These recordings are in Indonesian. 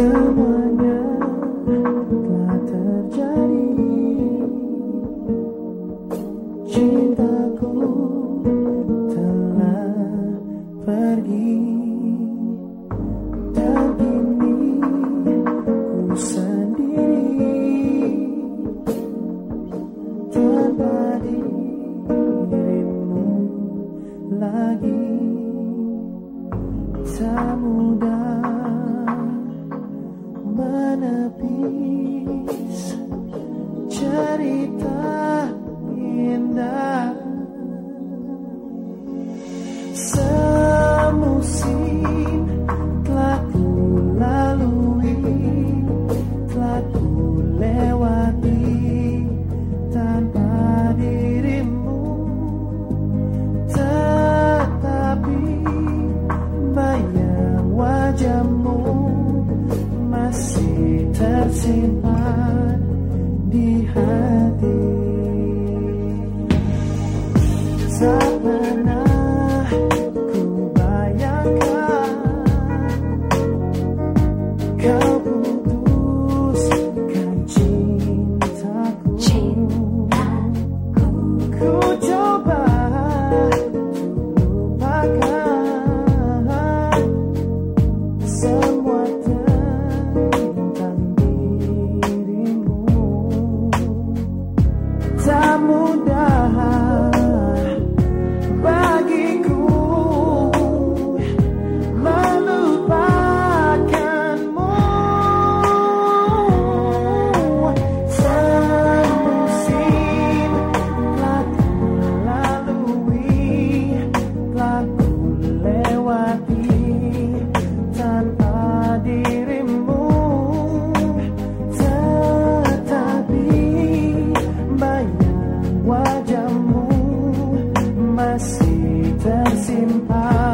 Semuanya telah terjadi Cintaku telah pergi Dan kini ku sendiri Tanpa dirimu lagi Tak mudah menepis cerita tersimpan di hati. Tak pernah ku bayangkan Kau putuskan cintaku. Cintaku tersimpan.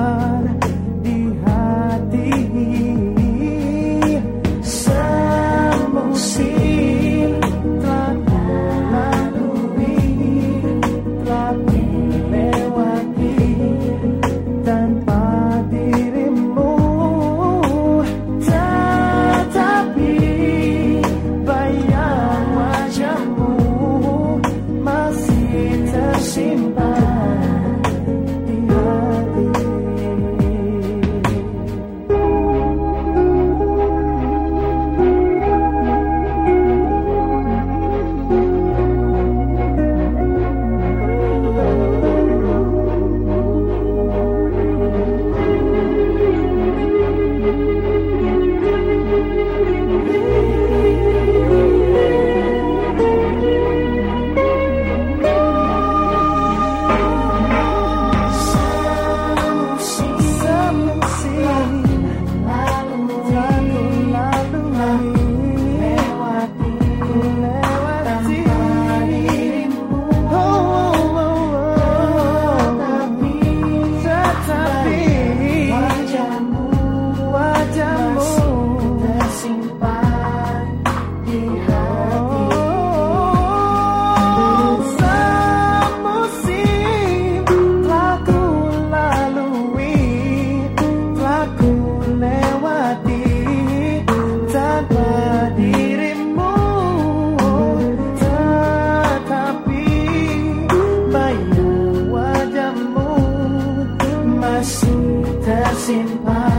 assim paz.